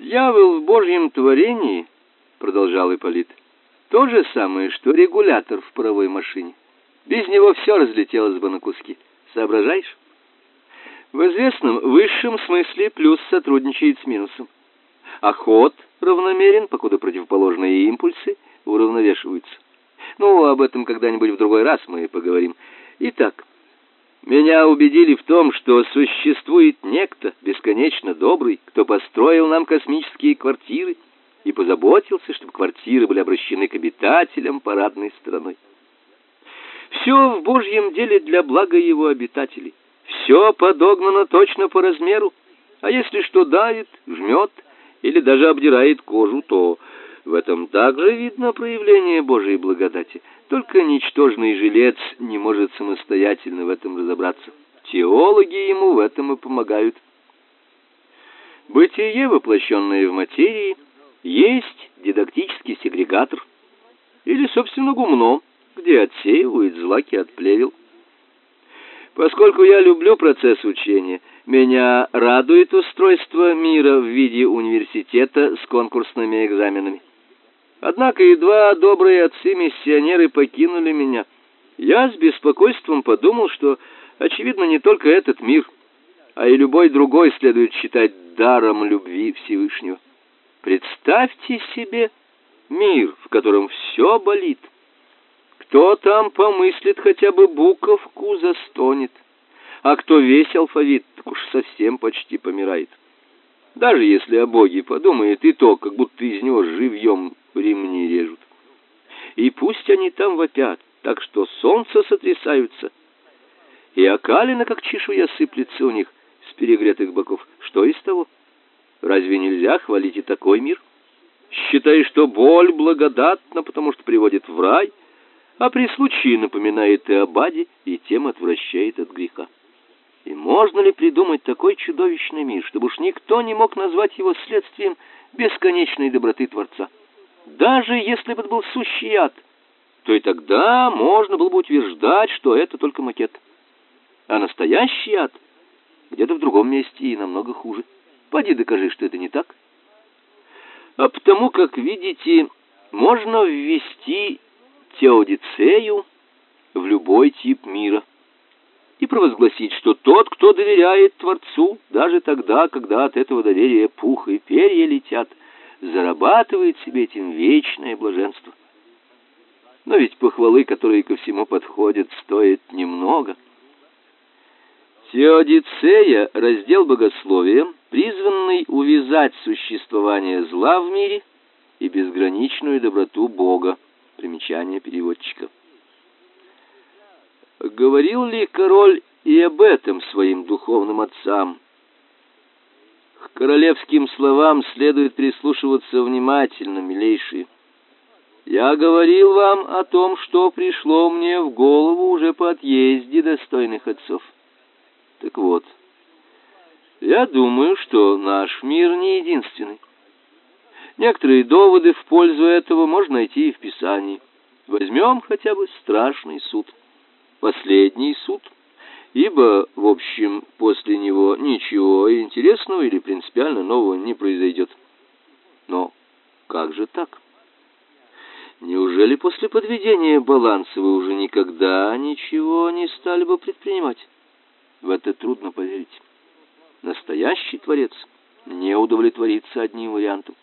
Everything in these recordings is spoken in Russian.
Дьявол в Божьем творении, продолжал Ипполит, то же самое, что регулятор в паровой машине. Без него все разлетелось бы на куски. Соображаешь? В известном высшем смысле плюс сотрудничает с минусом. А ход равномерен, покуда противоположные импульсы уравновешиваются. Ну, об этом когда-нибудь в другой раз мы поговорим. Итак, меня убедили в том, что существует некто бесконечно добрый, кто построил нам космические квартиры и позаботился, чтобы квартиры были обращены к обитателям парадной стороной. Все в Божьем деле для блага его обитателей. Все подогнано точно по размеру. А если что давит, жмет или даже обдирает кожу, то в этом также видно проявление Божьей благодати. Только ничтожный жилец не может самостоятельно в этом разобраться. Теологи ему в этом и помогают. Бытие, воплощенное в материи, есть дидактический сегрегатор или, собственно, гумно, где отсеивают злаки от плевел. Поскольку я люблю процесс учения, меня радует устройство мира в виде университета с конкурсными экзаменами. Однако едва добрые отцы-миссионеры покинули меня, я с беспокойством подумал, что, очевидно, не только этот мир, а и любой другой следует считать даром любви Всевышнего. Представьте себе мир, в котором все болит. Кто там помыслит хотя бы буковку застонет, а кто весь алфавит, так уж совсем почти помирает. Даже если о Боге подумает, и то, как будто из него живьем ремни режут. И пусть они там вопят, так что солнце сотрясаются, и окалина, как чешуя, сыплется у них с перегретых боков. Что из того? Разве нельзя хвалить и такой мир? Считай, что боль благодатна, потому что приводит в рай, а при случае напоминает и об аде, и тем отвращает от греха. И можно ли придумать такой чудовищный мир, чтобы уж никто не мог назвать его следствием бесконечной доброты Творца? Даже если бы это был сущий ад, то и тогда можно было бы утверждать, что это только макет. А настоящий ад где-то в другом месте и намного хуже. Поди докажи, что это не так. А потому, как видите, можно ввести теодицею в любой тип мира и провозгласить, что тот, кто доверяет Творцу, даже тогда, когда от этого доверия пух и перья летят, зарабатывает себе этим вечное блаженство. Но ведь похвалы, которые ко всему подходят, стоят немного. Теодицея, раздел богословия, призванный увязать существование зла в мире и безграничную доброту Бога. Примечание переводчика. Говорил ли король и об этом своим духовным отцам? К королевским словам следует прислушиваться внимательно, милейшие. Я говорил вам о том, что пришло мне в голову уже по отъезде достойных отцов. Так вот, я думаю, что наш мир не единственный. Некоторые доводы в пользу этого можно найти и в Писании. Возьмем хотя бы страшный суд. Последний суд — ибо, в общем, после него ничего интересного или принципиально нового не произойдет. Но как же так? Неужели после подведения баланса вы уже никогда ничего не стали бы предпринимать? В это трудно поверить. Настоящий творец не удовлетворится одним вариантом.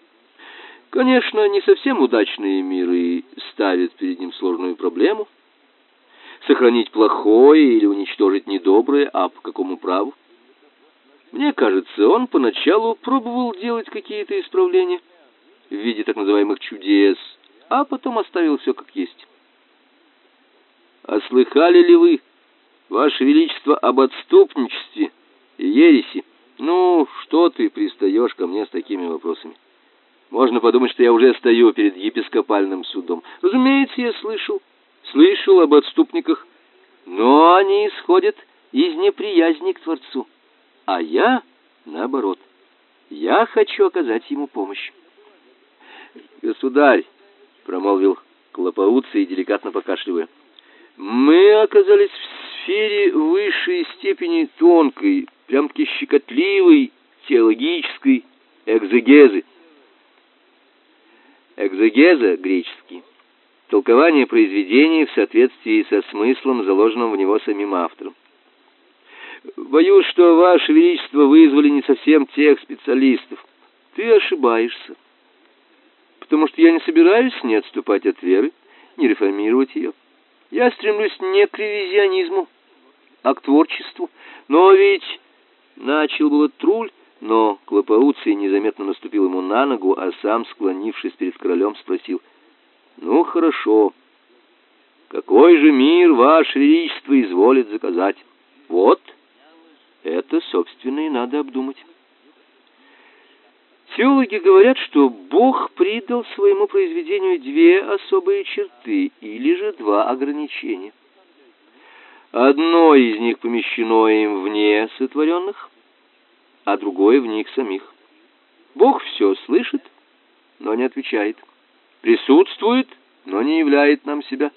Конечно, не совсем удачные миры ставят перед ним сложную проблему — сохранить плохое или уничтожить недоброе, а по какому праву? Мне кажется, он поначалу пробовал делать какие-то исправления в виде так называемых чудес, а потом оставил все как есть. А слыхали ли вы, ваше величество, об отступничестве и ереси? Ну, что ты пристаешь ко мне с такими вопросами? Можно подумать, что я уже стою перед епископальным судом. Разумеется, я слышал слышал об отступниках, но они исходят из неприязни к Творцу. А я, наоборот, я хочу оказать ему помощь. «Государь», — промолвил Клопоуций, деликатно покашливая, — «мы оказались в сфере высшей степени тонкой, прям-таки щекотливой, теологической, экзегезы. Экзегеза греческий. Толкование произведения в соответствии со смыслом, заложенным в него самим автором. Боюсь, что ваше величество вызвали не совсем тех специалистов. Ты ошибаешься. Потому что я не собираюсь ни отступать от веры, ни реформировать ее. Я стремлюсь не к ревизионизму, а к творчеству. Но ведь начал было Труль, но Клопоуций незаметно наступил ему на ногу, а сам, склонившись перед королем, спросил: "Ну хорошо. Какой же мир ваше величество изволит заказать?" "Вот это, собственно, и надо обдумать." Теологи говорят, что Бог придал своему произведению две особые черты или же два ограничения. Одно из них помещено им вне сотворенных, а другое в них самих. Бог все слышит, но не отвечает. Присутствует, но не являет нам себя.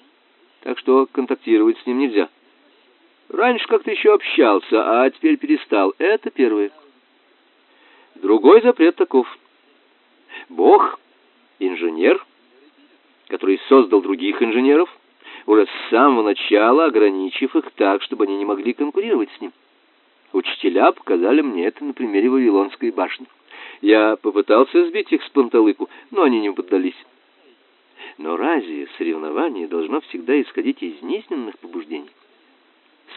Так что контактировать с ним нельзя. Раньше как-то еще общался, а теперь перестал. Это первое. Другой запрет таков. Бог инженер, который создал других инженеров, уже с самого начала ограничив их так, чтобы они не могли конкурировать с ним. Учителя показали мне это на примере Вавилонской башни. Я попытался сбить их с панталыку, но они не поддались. Но разве соревнование должно всегда исходить из низменных побуждений?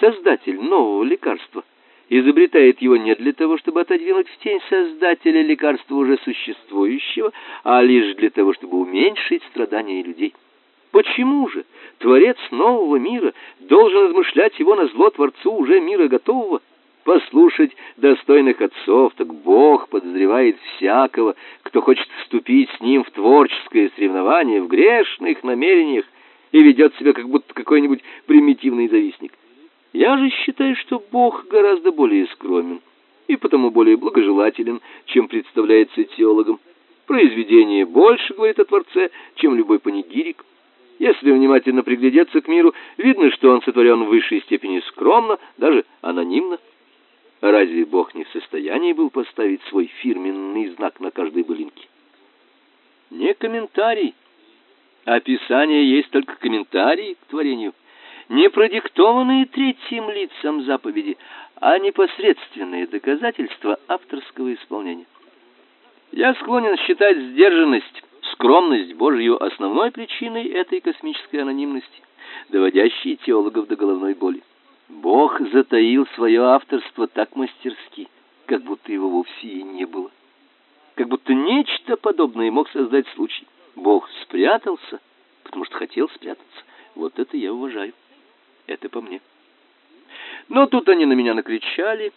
Создатель нового лекарства изобретает его не для того, чтобы отодвинуть в тень создателя лекарства уже существующего, а лишь для того, чтобы уменьшить страдания людей. Почему же творец нового мира должен измышлять его на зло творцу уже мира готового? Послушать достойных отцов, так Бог подозревает всякого, кто хочет вступить с ним в творческое соревнование в грешных намерениях и ведет себя как будто какой-нибудь примитивный завистник. Я же считаю, что Бог гораздо более скромен и потому более благожелателен, чем представляется теологам. Произведение больше говорит о Творце, чем любой панигирик. Если внимательно приглядеться к миру, видно, что он сотворен в высшей степени скромно, даже анонимно. Разве Бог не в состоянии был поставить свой фирменный знак на каждой былинке? Не комментарий. Описание есть только комментарий к творению. Не продиктованные третьим лицам заповеди, а непосредственные доказательства авторского исполнения. Я склонен считать сдержанность скромность Божью основной причиной этой космической анонимности, доводящей теологов до головной боли. Бог затаил свое авторство так мастерски, как будто его вовсе и не было. Как будто нечто подобное мог создать случай. Бог спрятался, потому что хотел спрятаться. Вот это я уважаю. Это по мне. Но тут они на меня накричали,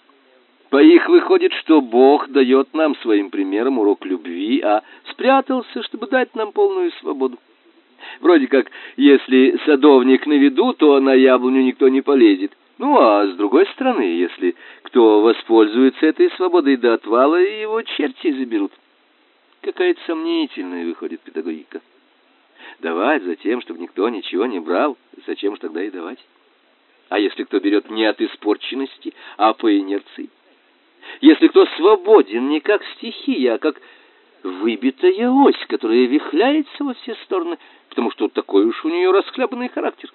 по их выходит, что Бог дает нам своим примером урок любви, а спрятался, чтобы дать нам полную свободу. Вроде как, если садовник на виду, то на яблоню никто не полезет. Ну, а с другой стороны, если кто воспользуется этой свободой до отвала, его черти заберут. Какая-то сомнительная выходит педагогика. Давать за тем, чтобы никто ничего не брал, зачем же тогда и давать? А если кто берет не от испорченности, а по инерции? Если кто свободен не как стихия, а как выбитая ось, которая вихляется во все стороны, потому что такой уж у нее расхлябанный характер.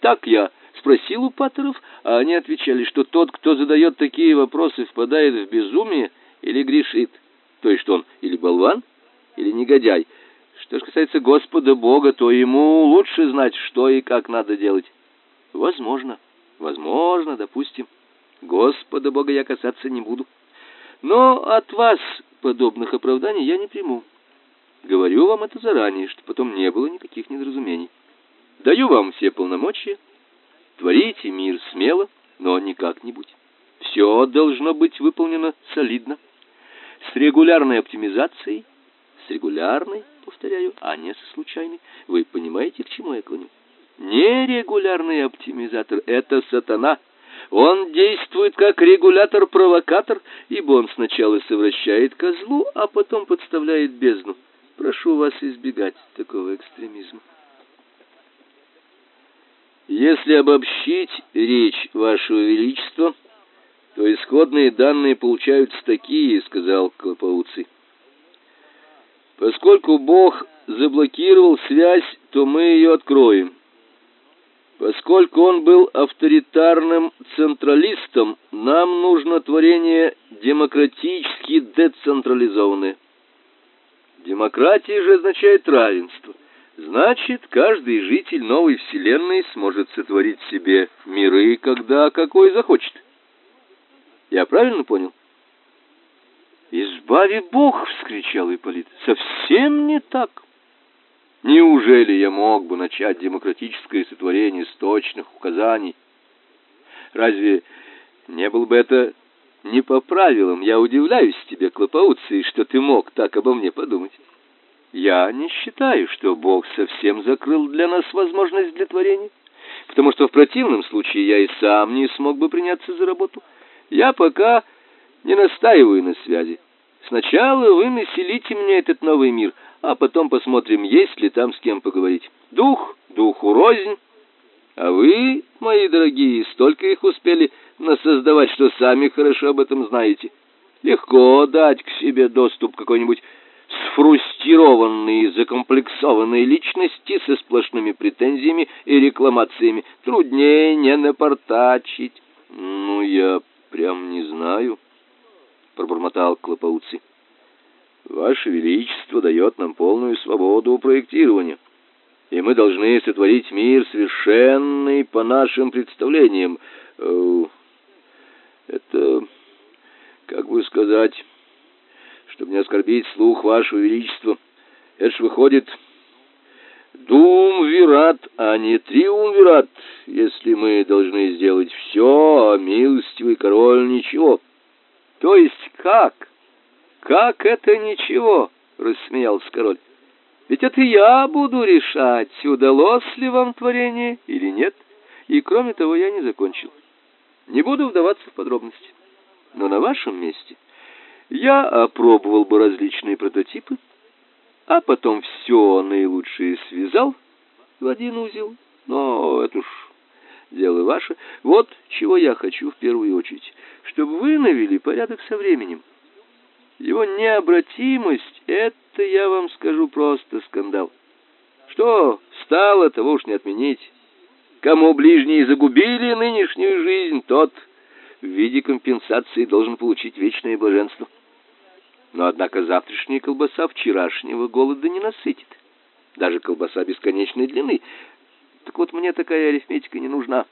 Так я спросил у патеров, а они отвечали, что тот, кто задает такие вопросы, впадает в безумие или грешит. То есть что он или болван, или негодяй. Что же касается Господа Бога, то ему лучше знать, что и как надо делать. Возможно, возможно, допустим. Господа Бога я касаться не буду. Но от вас подобных оправданий я не приму. Говорю вам это заранее, чтобы потом не было никаких недоразумений. Даю вам все полномочия. Творите мир смело, но не как-нибудь. Все должно быть выполнено солидно, с регулярной оптимизацией, с регулярной, повторяю, а не со случайной. Вы понимаете, к чему я клоню? Нерегулярный оптимизатор это сатана. Он действует как регулятор-провокатор, ибо он сначала совращает козлу, а потом подставляет бездну. Прошу вас избегать такого экстремизма. Если обобщить речь вашего величества, то исходные данные получаются такие, сказал Клопоуций. Поскольку Бог заблокировал связь, то мы ее откроем. Поскольку он был авторитарным централистом, нам нужно творение демократически децентрализованное. Демократия же означает равенство. Значит, каждый житель новой вселенной сможет сотворить себе миры, когда какой захочет. Я правильно понял? «Избави Бог!» — вскричал Ипполит. «Совсем не так!» Неужели я мог бы начать демократическое сотворение с точных указаний? Разве не был бы это не по правилам? Я удивляюсь тебе, Клопауций, что ты мог так обо мне подумать. Я не считаю, что Бог совсем закрыл для нас возможность для творения, потому что в противном случае я и сам не смог бы приняться за работу. Я пока не настаиваю на связи. Сначала вы населите мне этот новый мир, а потом посмотрим, есть ли там с кем поговорить. Дух, духу рознь. А вы, мои дорогие, столько их успели насоздавать, что сами хорошо об этом знаете. Легко дать к себе доступ какой-нибудь сфрустированной, закомплексованной личности со сплошными претензиями и рекламациями. Труднее не напортачить. Ну, я прям не знаю пробормотал Клопауци. Ваше величество дает нам полную свободу проектирования, и мы должны сотворить мир совершенный по нашим представлениям. Э, это как бы сказать, чтобы не оскорбить слух вашего величества. Это ж выходит Думвират, а не триумвират, если мы должны сделать все, а милостивый король ничего. То есть как? Как это ничего? рассмеялся король. Ведь это я буду решать, удалось ли вам творение или нет. И кроме того, я не закончил. Не буду вдаваться в подробности. Но на вашем месте я опробовал бы различные прототипы, а потом все наилучшее связал в один узел. Но это уж дело ваше. Вот чего я хочу в первую очередь, чтобы вы навели порядок со временем. Его необратимость — это, я вам скажу, просто скандал. Что стало, того уж не отменить. Кому ближние загубили нынешнюю жизнь, тот в виде компенсации должен получить вечное блаженство. Но, однако, завтрашняя колбаса вчерашнего голода не насытит. Даже колбаса бесконечной длины. Так вот, мне такая арифметика не нужна.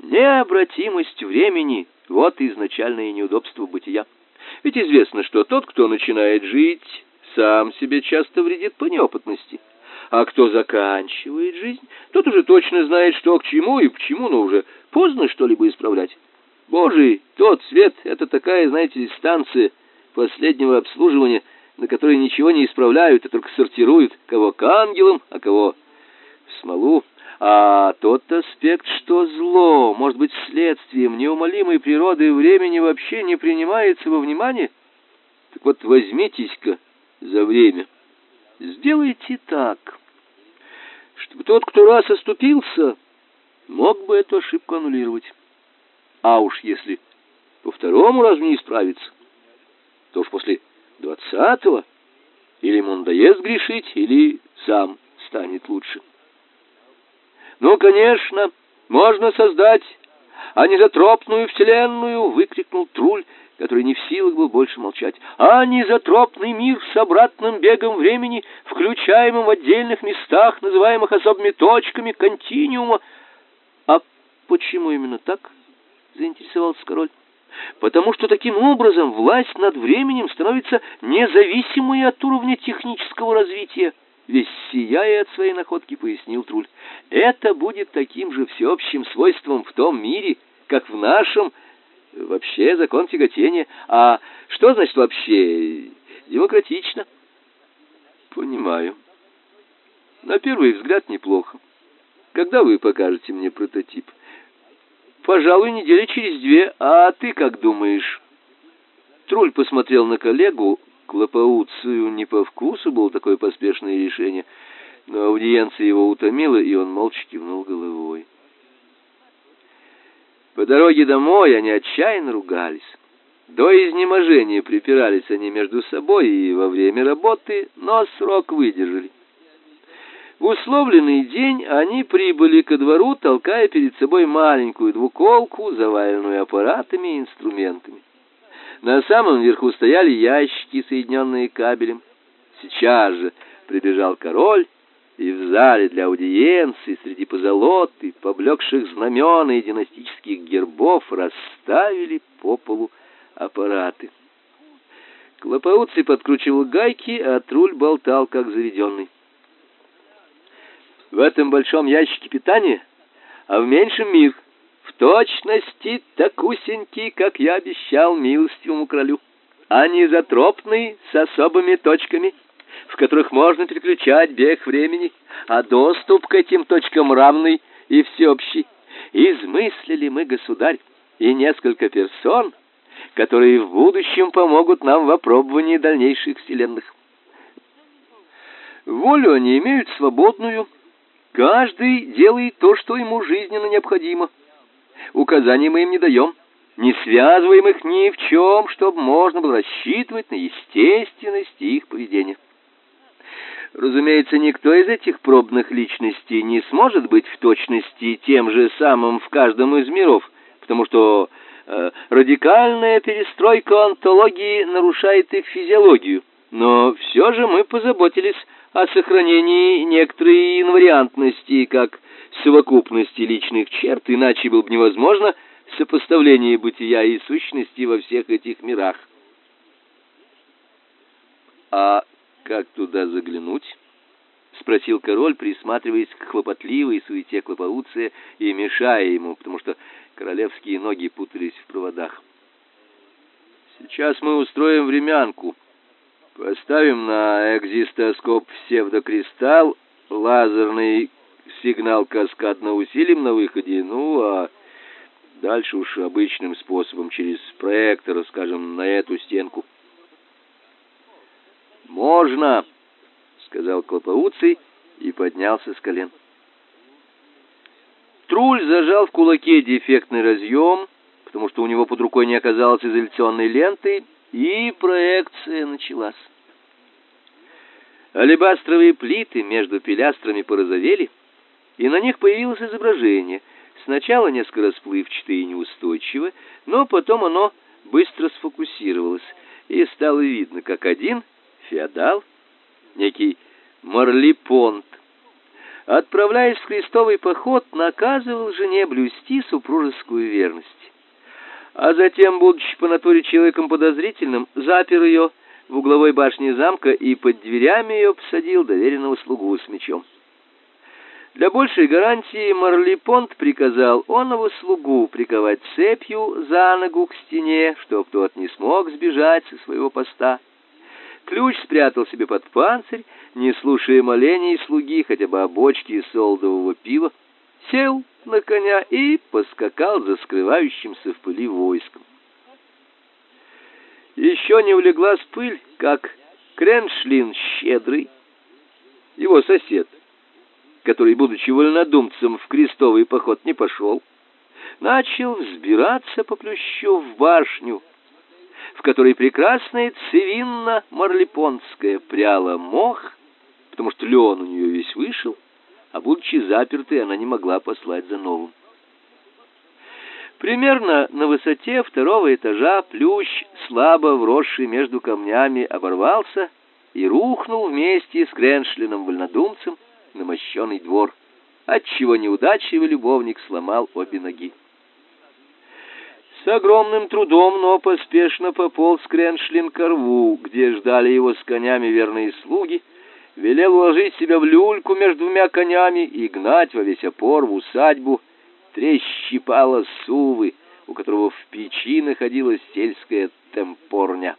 Необратимость времени — вот изначальное неудобство бытия. Ведь известно, что тот, кто начинает жить, сам себе часто вредит по неопытности. А кто заканчивает жизнь, тот уже точно знает, что к чему и почему, но уже поздно что-либо исправлять. Божий, тот свет — это такая, знаете, станция последнего обслуживания, на которой ничего не исправляют, а только сортируют, кого к ангелам, а кого в смолу. А тот аспект, что зло может быть следствием неумолимой природы времени, вообще не принимается во внимание. Так вот, возьмитесь-ка за время. Сделайте так, чтобы тот, кто раз оступился, мог бы эту ошибку аннулировать. А уж если по второму разу не исправиться, то уж после двадцатого или ему надоест грешить, или сам станет лучше. Ну, конечно, можно создать анизотропную вселенную, выкрикнул Труль, который не в силах был больше молчать. Анизотропный мир с обратным бегом времени, включаемым в отдельных местах, называемых особыми точками континуума. А почему именно так? заинтересовался король. Потому что таким образом власть над временем становится независимой от уровня технического развития весь сияя от своей находки, пояснил Труль. Это будет таким же всеобщим свойством в том мире, как в нашем. Вообще закон тяготения. А что значит вообще демократично? Понимаю. На первый взгляд неплохо. Когда вы покажете мне прототип? Пожалуй, недели через две. А ты как думаешь? Труль посмотрел на коллегу, Клопауцию не по вкусу было такое поспешное решение, но аудиенция его утомила, и он молча кивнул головой. По дороге домой они отчаянно ругались. До изнеможения припирались они между собой и во время работы, но срок выдержали. В условленный день они прибыли ко двору, толкая перед собой маленькую двуколку, заваленную аппаратами и инструментами. На самом верху стояли ящики, соединенные кабелем. Сейчас же прибежал король, и в зале для аудиенции среди позолоты, поблекших знамен и династических гербов расставили по полу аппараты. Клопауций подкручивал гайки, а труль болтал, как заведенный. В этом большом ящике питания, а в меньшем мир, в точности такусенький, как я обещал милостивому королю, а не затропный с особыми точками, в которых можно переключать бег времени, а доступ к этим точкам равный и всеобщий. Измыслили мы, государь, и несколько персон, которые в будущем помогут нам в опробовании дальнейших вселенных. Волю они имеют свободную. Каждый делает то, что ему жизненно необходимо. Указаний мы им не даем, не связываем их ни в чем, чтобы можно было рассчитывать на естественность их поведения. Разумеется, никто из этих пробных личностей не сможет быть в точности тем же самым в каждом из миров, потому что Э, радикальная перестройка онтологии нарушает их физиологию, но все же мы позаботились о сохранении некоторой инвариантности как совокупности личных черт, иначе было бы невозможно сопоставление бытия и сущности во всех этих мирах. А как туда заглянуть? спросил король, присматриваясь к хлопотливой суете Клопауция и мешая ему, потому что королевские ноги путались в проводах. Сейчас мы устроим времянку. Поставим на экзистоскоп псевдокристалл, лазерный сигнал каскадно усилим на выходе, ну а дальше уж обычным способом через проектор, скажем, на эту стенку. Можно, сказал Клопауций и поднялся с колен. Труль зажал в кулаке дефектный разъем, потому что у него под рукой не оказалось изоляционной ленты, и проекция началась. Алебастровые плиты между пилястрами порозовели, и на них появилось изображение. Сначала несколько расплывчатое и неустойчивое, но потом оно быстро сфокусировалось, и стало видно, как один феодал, некий Марлипонт, отправляясь в крестовый поход, наказывал жене блюсти супружескую верность. А затем, будучи по натуре человеком подозрительным, запер ее в угловой башне замка и под дверями ее посадил доверенного слугу с мечом. Для большей гарантии Марлипонт приказал оного слугу приковать цепью за ногу к стене, чтоб тот не смог сбежать со своего поста. Ключ спрятал себе под панцирь, не слушая молений слуги хотя бы о бочке солдового пива, сел на коня и поскакал за скрывающимся в пыли войском. Еще не улеглась пыль, как Креншлин щедрый, его сосед, который, будучи вольнодумцем, в крестовый поход не пошел, начал взбираться по плющу в башню, в которой прекрасная цивинна марлепонская пряла мох, потому что лен у нее весь вышел, а будучи запертой, она не могла послать за новым. Примерно на высоте второго этажа плющ, слабо вросший между камнями, оборвался и рухнул вместе с Креншлином вольнодумцем на мощеный двор, отчего неудачливый любовник сломал обе ноги. С огромным трудом, но поспешно пополз Креншлин к рву, где ждали его с конями верные слуги, велел уложить себя в люльку между двумя конями и гнать во весь опор в усадьбу трещипала сувы, у которого в печи находилась сельская темпорня.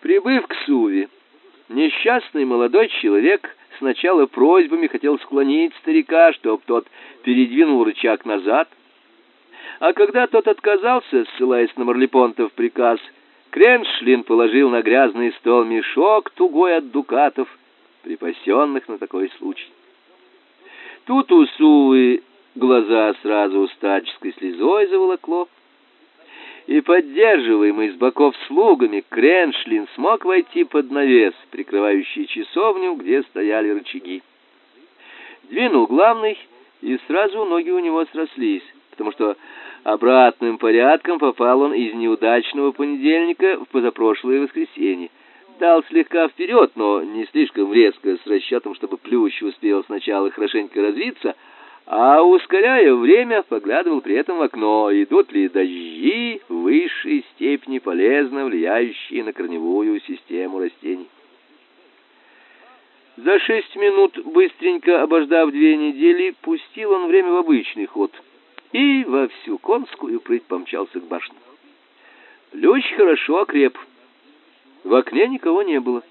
Прибыв к Суве, несчастный молодой человек сначала просьбами хотел склонить старика, чтоб тот передвинул рычаг назад — а когда тот отказался, ссылаясь на Марлепонтов приказ, Креншлин положил на грязный стол мешок тугой от дукатов, припасенных на такой случай. Тут у Сувы глаза сразу старческой слезой заволокло. и поддерживаемый с боков слугами, Креншлин смог войти под навес, прикрывающий часовню, где стояли рычаги. Двинул главный, и сразу ноги у него срослись, потому что обратным порядком попал он из неудачного понедельника в позапрошлое воскресенье. Дал слегка вперед, но не слишком резко, с расчетом, чтобы Плющ успел сначала хорошенько развиться, а ускоряя время, поглядывал при этом в окно, идут ли дожди в высшей степени полезно влияющие на корневую систему растений. За шесть минут, быстренько обождав две недели, пустил он время в обычный ход и во всю конскую прыть помчался к башне. Лёч хорошо окреп. В окне никого не было.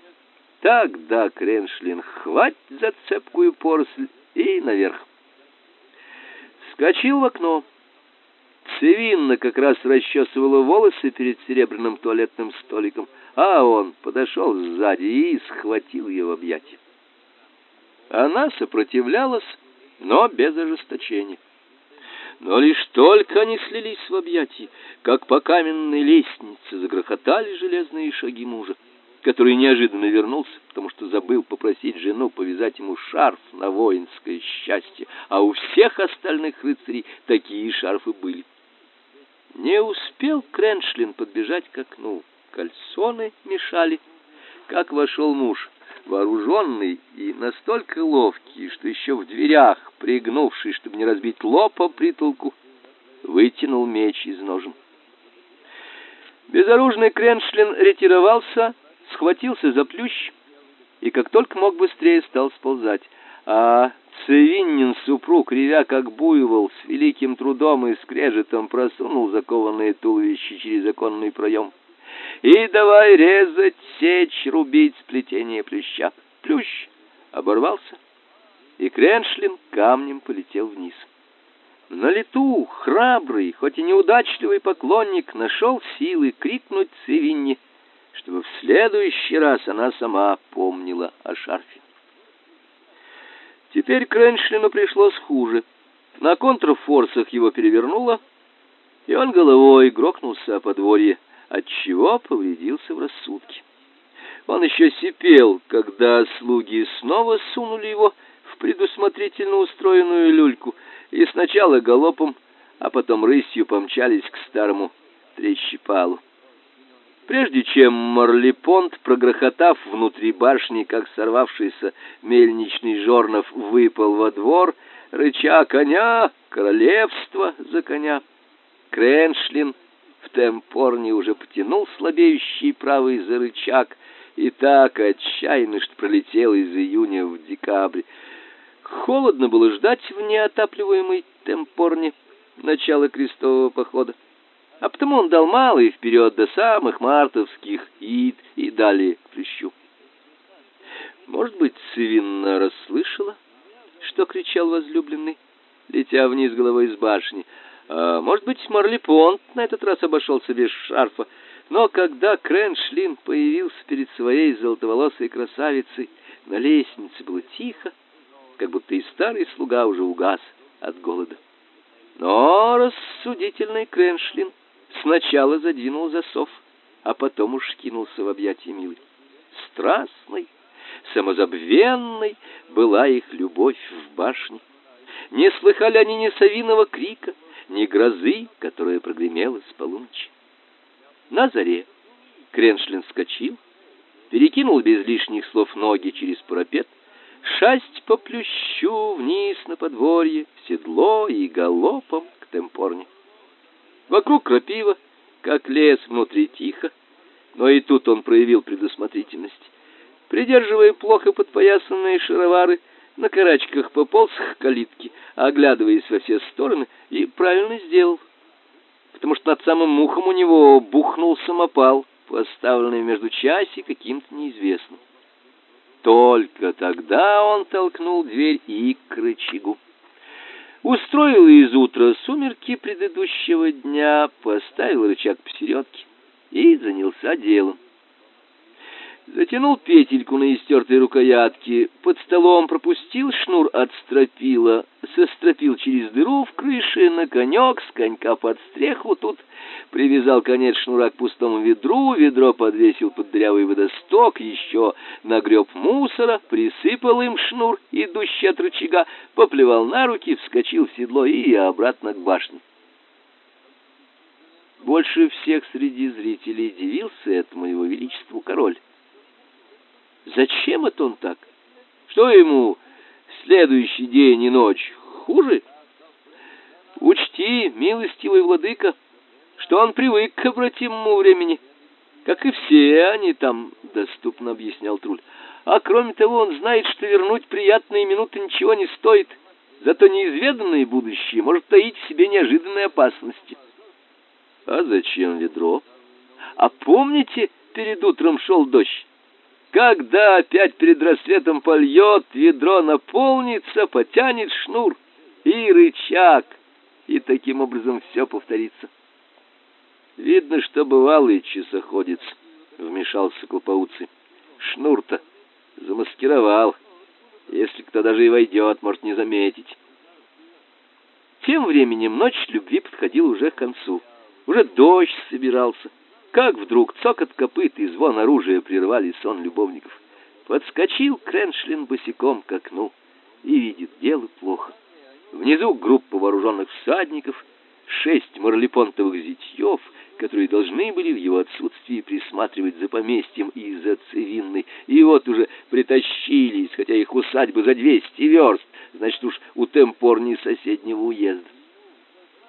Тогда Креншлин хвать за цепкую поросль и наверх. Вскочил в окно. Цивинна как раз расчесывала волосы перед серебряным туалетным столиком, а он подошел сзади и схватил ее в объятия. Она сопротивлялась, но без ожесточения. Но лишь только они слились в объятии, как по каменной лестнице загрохотали железные шаги мужа который неожиданно вернулся, потому что забыл попросить жену повязать ему шарф на воинское счастье, а у всех остальных рыцарей такие шарфы были. Не успел Креншлин подбежать к окну. Кальсоны мешали. Как вошел муж, вооруженный и настолько ловкий, что еще в дверях, пригнувшись, чтобы не разбить лоб о притолку, вытянул меч из ножен. Безоружный Креншлин ретировался схватился за плющ и как только мог быстрее стал сползать. А Цевиннин супруг, ревя как буйвол, с великим трудом и скрежетом просунул закованное туловище через оконный проем. И давай резать, сечь, рубить сплетение плюща. Плющ оборвался, и Креншлин камнем полетел вниз. На лету храбрый, хоть и неудачливый поклонник нашел силы крикнуть Цевинне — чтобы в следующий раз она сама помнила о шарфе. Теперь Креншлину пришлось хуже. На контрфорсах его перевернуло, и он головой грохнулся о подворье, отчего повредился в рассудке. Он еще сипел, когда слуги снова сунули его в предусмотрительно устроенную люльку и сначала галопом, а потом рысью помчались к старому трещипалу. Прежде чем Марлипонт, прогрохотав внутри башни, как сорвавшийся мельничный жорнов, выпал во двор, рыча коня, королевство за коня, Креншлин в темпорне уже потянул слабеющий правый за рычаг и так отчаянно, что пролетел из июня в декабрь. Холодно было ждать в неотапливаемой темпорне начала крестового похода а потому он дал малый вперед до самых мартовских ид и далее к плющу. Может быть, Цивинна расслышала, что кричал возлюбленный, летя вниз головой из башни, может быть, Марлипонт на этот раз обошелся без шарфа, но когда Креншлин появился перед своей золотоволосой красавицей, на лестнице было тихо, как будто и старый слуга уже угас от голода. Но рассудительный Креншлин Сначала задвинул засов, а потом уж кинулся в объятия милой. Страстной, самозабвенной была их любовь в башне. Не слыхали они ни совиного крика, ни грозы, которая прогремела с полуночи. На заре Креншлин вскочил, перекинул без лишних слов ноги через парапет, шасть по плющу вниз на подворье, в седло и галопом к темпорне. Вокруг крапива, как лес, внутри тихо, но и тут он проявил предусмотрительность. Придерживая плохо подпоясанные шаровары, на карачках пополз к калитке, оглядываясь во все стороны, и правильно сделал, потому что над самым ухом у него бухнул самопал, поставленный между часи каким-то неизвестным. Только тогда он толкнул дверь и к рычагу. Устроил из утра сумерки предыдущего дня, поставил рычаг посередке и занялся делом. Затянул петельку на истертой рукоятке, под столом пропустил шнур от стропила, со стропил через дыру в крыше, на конек, с конька под стреху тут, привязал конец шнура к пустому ведру, ведро подвесил под дырявый водосток, еще нагреб мусора, присыпал им шнур, идущий от рычага, поплевал на руки, вскочил в седло и обратно к башне. Больше всех среди зрителей дивился этому его величеству король. Зачем это он так? Что ему следующий день и ночь хуже? Учти, милостивый владыка, что он привык к обратимому времени, как и все они там, доступно объяснял Труль. А кроме того, он знает, что вернуть приятные минуты ничего не стоит, зато неизведанное будущее может таить в себе неожиданные опасности. А зачем ведро? А помните, перед утром шел дождь? Когда опять перед рассветом польет, ведро наполнится, потянет шнур и рычаг, и таким образом все повторится. Видно, что бывалый часоходец, вмешался Клопауций. Шнур-то замаскировал. Если кто даже и войдет, может не заметить. Тем временем ночь любви подходила уже к концу. Уже дождь собирался. Как вдруг цокот копыт и звон оружия прервали сон любовников. Подскочил Креншлин босиком к окну и видит, дело плохо. Внизу группа вооруженных всадников, шесть марлепонтовых зятьев, которые должны были в его отсутствии присматривать за поместьем и за цивинной. И вот уже притащились, хотя их усадьба за двести верст, значит уж у темпорни соседнего уезда.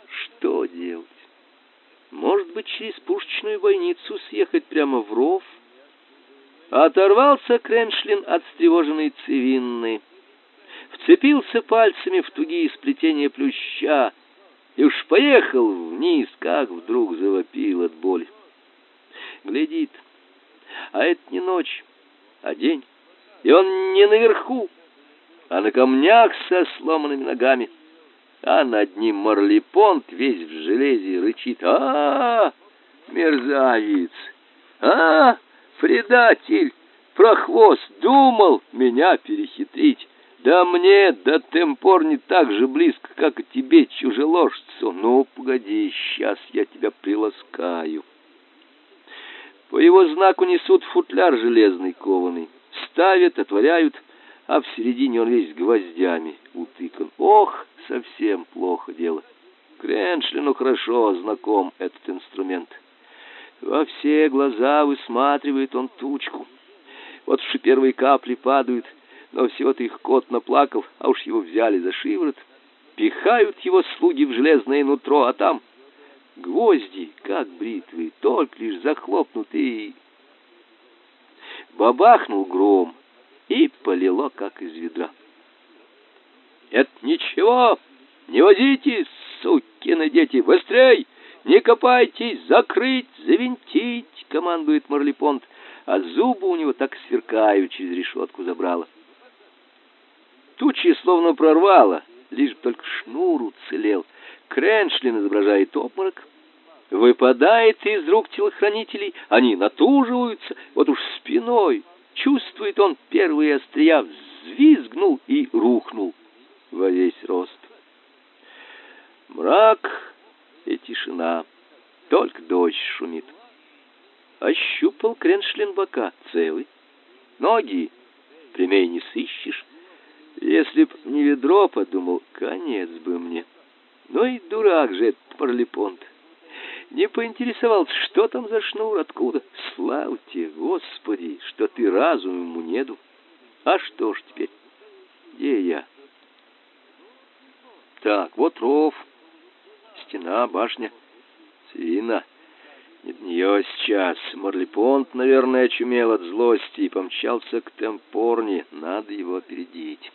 Что делать? Может быть, через пушечную бойницу съехать прямо в ров? Оторвался Креншлин от встревоженной цивинны, вцепился пальцами в тугие сплетения плюща и уж поехал вниз, как вдруг завопил от боли. Глядит, а это не ночь, а день, и он не наверху, а на камнях со сломанными ногами а над ним Марлипонт весь в железе рычит. а, -а, -а мерзавец! а, предатель! Прохвост думал меня перехитрить. Да мне до темпор не так же близко, как и тебе, чужеложцу. Ну, погоди, сейчас я тебя приласкаю. По его знаку несут футляр железный кованый. Ставят, отворяют, а в середине он весь гвоздями утыкан. Ох, совсем плохо дело. Креншлину хорошо знаком этот инструмент. Во все глаза высматривает он тучку. Вот уж и первые капли падают, но всего-то их кот наплакал, а уж его взяли за шиворот. Пихают его слуги в железное нутро, а там гвозди, как бритвы, только лишь захлопнутые. Бабахнул гром, и полило, как из ведра. Это ничего, не возитесь, сукины дети, быстрей! Не копайтесь, закрыть, завинтить, командует Марлипонт, а зубы у него так сверкают через решетку забрала. Тучи словно прорвало, лишь только шнур уцелел. Креншлин изображает обморок, выпадает из рук телохранителей, они натуживаются, вот уж спиной чувствует он первые острия, взвизгнул и рухнул во весь рост. Мрак и тишина, только дождь шумит. Ощупал Креншлин бока, целый. Ноги прямей не сыщешь. Если б не ведро, подумал, конец бы мне. Ну и дурак же этот Парлипонт. Не поинтересовался, что там за шнур, откуда. Славьте, Господи, что ты разум ему не дал. А что ж теперь? Где я? Так, вот ров, стена, башня, свина. Нет нее сейчас. Марлипонт, наверное, очумел от злости и помчался к темпорне. Надо его опередить.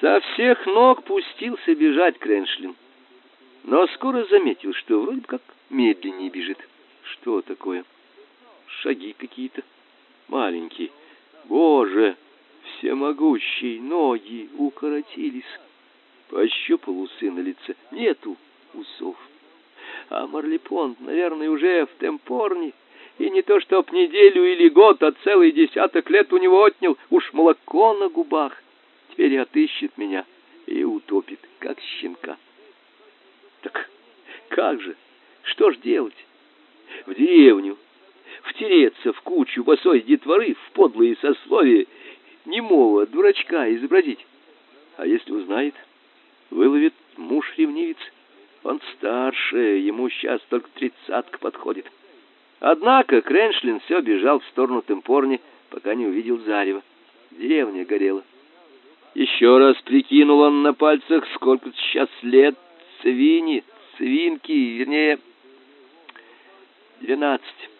Со всех ног пустился бежать Креншлин. Но скоро заметил, что вроде как медленнее бежит. Что такое? Шаги какие-то маленькие. Боже, всемогущий, ноги укоротились. Пощупал усы на лице. Нету усов. А Марлипонт, наверное, уже в темпорне. И не то чтоб неделю или год, а целый десяток лет у него отнял. Уж молоко на губах. Теперь отыщет меня и утопит, как щенка. Так как же? Что ж делать? В деревню, втереться в кучу босой детворы, в подлые сословия, немого дурачка изобразить. А если узнает, выловит муж-ревнивец. Он старше, ему сейчас только тридцатка подходит. Однако Креншлин все бежал в сторону Темпорни, пока не увидел зарева. Деревня горела. Еще раз прикинул он на пальцах, сколько сейчас лет свиньи, свинки, вернее, двенадцать.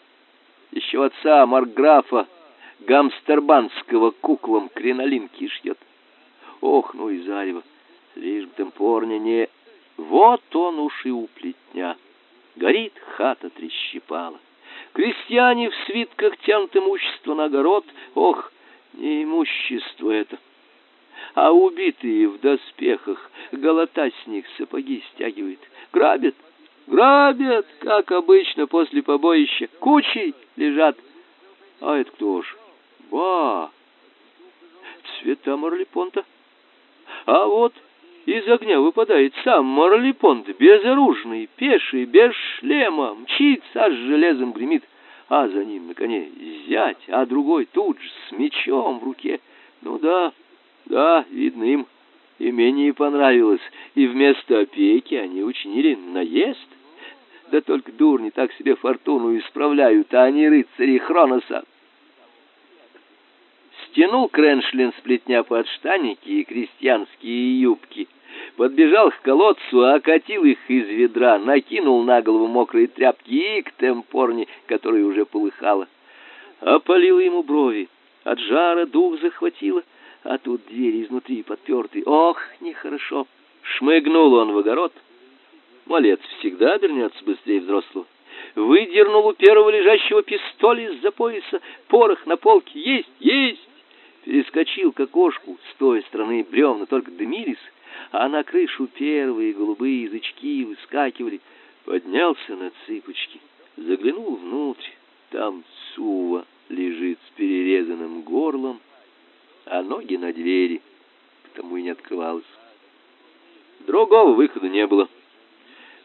Еще отца Марграфа Гамстербанского куклам кринолинки шьет. Ох, ну и зарево, лишь бы Темпорня не... Вот он уж и у плетня. Горит хата трещипала. Крестьяне в свитках тянут имущество на огород. Ох, не имущество это. А убитые в доспехах голота с них сапоги стягивают. Грабят, грабят, как обычно после побоища. Кучей лежат. А это кто ж? Ба! Цвета Марлипонта. А вот из огня выпадает сам Марлипонт, безоружный, пеший, без шлема, мчится, аж железом гремит, а за ним на коне зять, а другой тут же с мечом в руке. Ну да, да, видно им и менее понравилось, и вместо опеки они учинили наезд. Да только дурни так себе фортуну исправляют, а они рыцари Хроноса. Стянул Креншлин с плетня подштанники и крестьянские юбки, подбежал к колодцу, окатил их из ведра, накинул на голову мокрые тряпки и к темпорне, которая уже полыхала. Опалило ему брови, от жара дух захватило, а тут двери изнутри подперты. Ох, нехорошо. Шмыгнул он в огород. Малец всегда обернется быстрее взрослого. Выдернул у первого лежащего пистоль из-за пояса. Порох на полке. Есть, есть перескочил к окошку с той стороны бревна только дымились, а на крышу первые голубые язычки выскакивали. Поднялся на цыпочки, заглянул внутрь. Там Сува лежит с перерезанным горлом, а ноги на двери, потому и не открывалась. Другого выхода не было.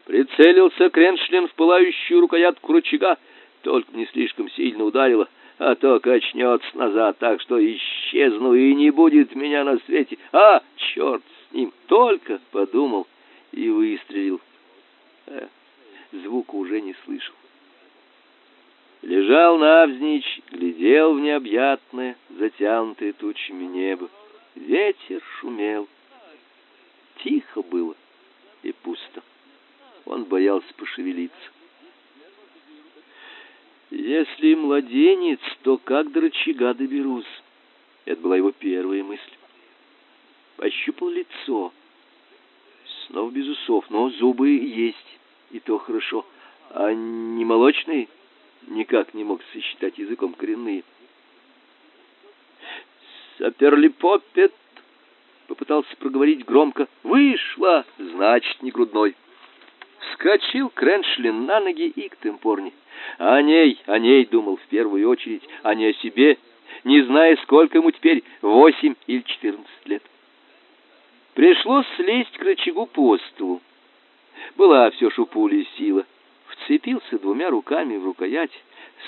Прицелился Креншлин в пылающую рукоятку рычага, только не слишком сильно ударило — а то качнется назад так, что исчезну, и не будет меня на свете. А, черт с ним! Только подумал и выстрелил. Э, звука уже не слышал. Лежал навзничь, глядел в необъятное, затянутое тучами небо. Ветер шумел. Тихо было и пусто. Он боялся пошевелиться. Если младенец, то как до рычага доберусь? Это была его первая мысль. Пощупал лицо. Снова без усов, но зубы есть, и то хорошо. А не молочные? Никак не мог сосчитать языком коренные. Саперлипопет попытался проговорить громко. Вышла, значит, не грудной. Вскочил Креншлин на ноги и к темпорне. О ней, о ней думал в первую очередь, а не о себе, не зная, сколько ему теперь, восемь или четырнадцать лет. Пришлось слезть к рычагу по столу. Была все пули сила. Вцепился двумя руками в рукоять,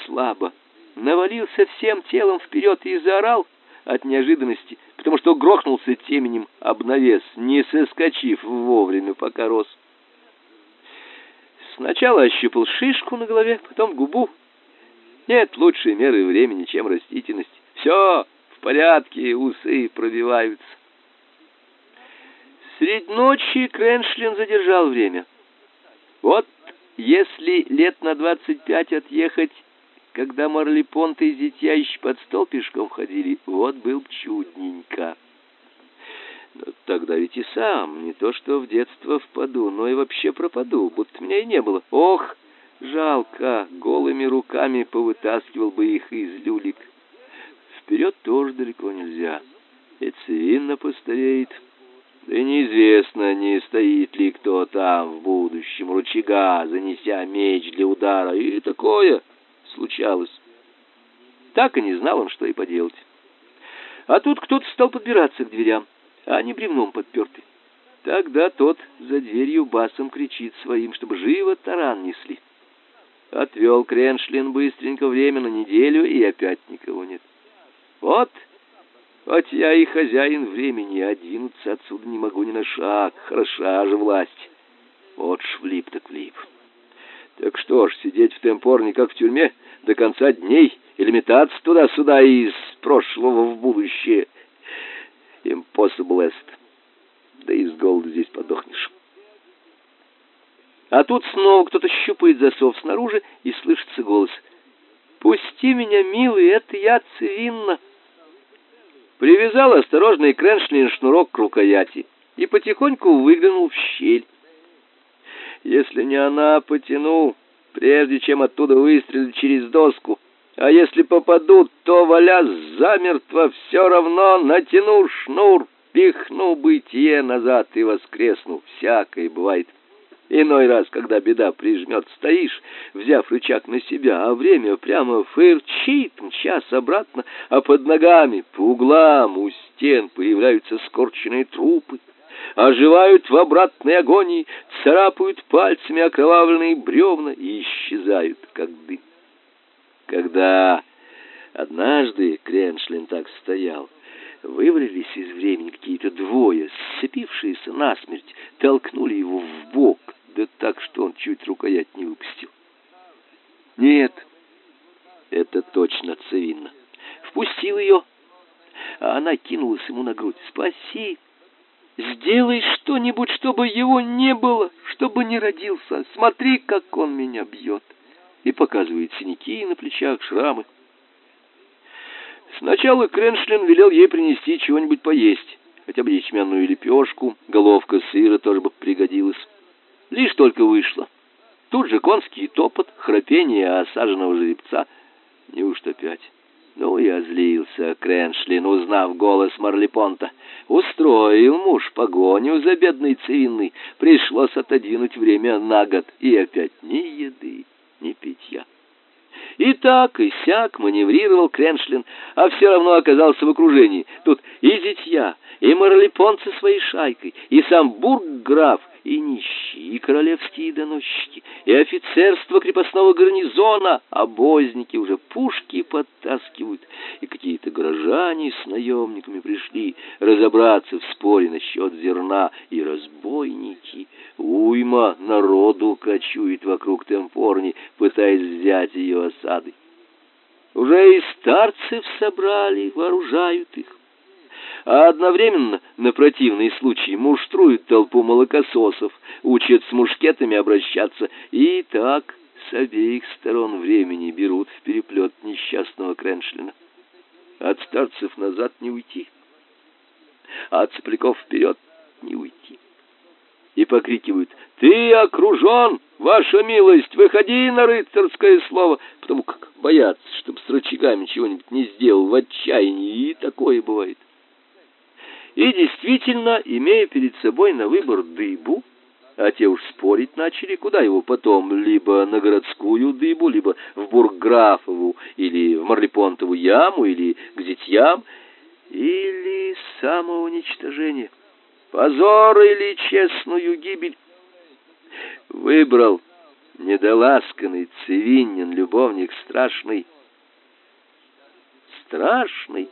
слабо, навалился всем телом вперед и заорал от неожиданности, потому что грохнулся теменем об навес, не соскочив вовремя, пока рос. Сначала ощупал шишку на голове, потом губу. Нет лучшей меры времени, чем растительность. Все в порядке, усы пробиваются. Средь ночи Креншлин задержал время. Вот если лет на двадцать пять отъехать, когда Марлипонты и еще под стол пешком ходили, вот был чудненько. Но тогда ведь и сам, не то что в детство впаду, но и вообще пропаду, будто меня и не было. Ох, жалко, голыми руками повытаскивал бы их из люлик. Вперед тоже далеко нельзя, и цивинно постареет. Да и неизвестно, не стоит ли кто там в будущем рычага, занеся меч для удара, и такое. случалось. Так и не знал он, что и поделать. А тут кто-то стал подбираться к дверям, а они бревном подперты. Тогда тот за дверью басом кричит своим, чтобы живо таран несли. Отвел Креншлин быстренько время на неделю, и опять никого нет. Вот, хоть я и хозяин времени, двинуться отсюда не могу ни на шаг. Хороша же власть. Вот ж влип так влип. Так что ж, сидеть в темпорне, как в тюрьме, до конца дней, или метаться туда-сюда из прошлого в будущее? Impossible est. Да и с голоду здесь подохнешь. А тут снова кто-то щупает засов снаружи, и слышится голос. «Пусти меня, милый, это я цивинна!» Привязал осторожный Креншлин шнурок к рукояти и потихоньку выглянул в щель. Если не она, потянул, прежде чем оттуда выстрелить через доску. А если попадут, то, валя замертво, все равно натяну шнур, пихну бытие назад и воскресну. Всякое бывает. Иной раз, когда беда прижмет, стоишь, взяв рычаг на себя, а время прямо фырчит, мчас обратно, а под ногами, по углам, у стен появляются скорченные трупы, оживают в обратной агонии, царапают пальцами окровавленные бревна и исчезают, как дым. Когда однажды Креншлин так стоял, вывалились из времени какие-то двое, сцепившиеся насмерть, толкнули его в бок, да так, что он чуть рукоять не выпустил. Нет, это точно Цевинна. Впустил ее, а она кинулась ему на грудь. «Спаси! Сделай что-нибудь, чтобы его не было, чтобы не родился. Смотри, как он меня бьет!» И показывает синяки на плечах, шрамы. Сначала Креншлин велел ей принести чего-нибудь поесть, хотя бы ячменную лепешку, головка сыра тоже бы пригодилась. Лишь только вышла. Тут же конский топот, храпение осаженного жеребца. Неужто опять? Ну, я злился, Креншлин, узнав голос Марлипонта. Устроил муж погоню за бедной цивинной. Пришлось отодвинуть время на год. И опять ни еды, ни питья. И так, и сяк маневрировал Креншлин, а все равно оказался в окружении. Тут и зятья, и марлипонцы своей шайкой, и сам бургграф, и нищие, и королевские доносчики, и офицерство крепостного гарнизона, обозники уже пушки подтаскивают, и какие-то горожане с наемниками пришли разобраться в споре насчет зерна, и разбойники. Уйма народу кочует вокруг Темпорни, пытаясь взять ее осадой. Уже и старцев собрали, вооружают их а одновременно на противный случай муштруют толпу молокососов, учат с мушкетами обращаться и так с обеих сторон времени берут в переплет несчастного Креншлина. От старцев назад не уйти, а от цыпляков вперед не уйти. И покрикивают «Ты окружен, ваша милость, выходи на рыцарское слово!» Потому как боятся, чтобы с рычагами чего-нибудь не сделал в отчаянии, и такое бывает. И действительно, имея перед собой на выбор дыбу, а те уж спорить начали, куда его потом, либо на городскую дыбу, либо в Бургграфову, или в Марлепонтову яму, или к зятьям, или самоуничтожение, позор или честную гибель. Выбрал недоласканный Цивинин, любовник страшный, страшный,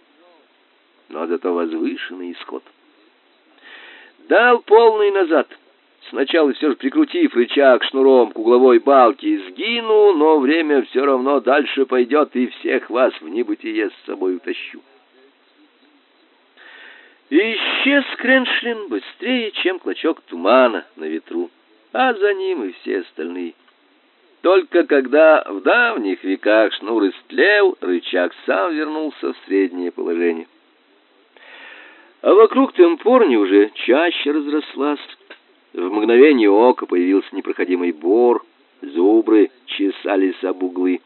но зато возвышенный исход. Дал полный назад. Сначала все же прикрутив рычаг шнуром к угловой балке, сгину, но время все равно дальше пойдет, и всех вас в небытие с собой утащу. Исчез Креншлин быстрее, чем клочок тумана на ветру, а за ним и все остальные. Только когда в давних веках шнур истлел, рычаг сам вернулся в среднее положение. А вокруг темпорни уже чаще разрослась. В мгновение ока появился непроходимый бор, зубры чесались об углы.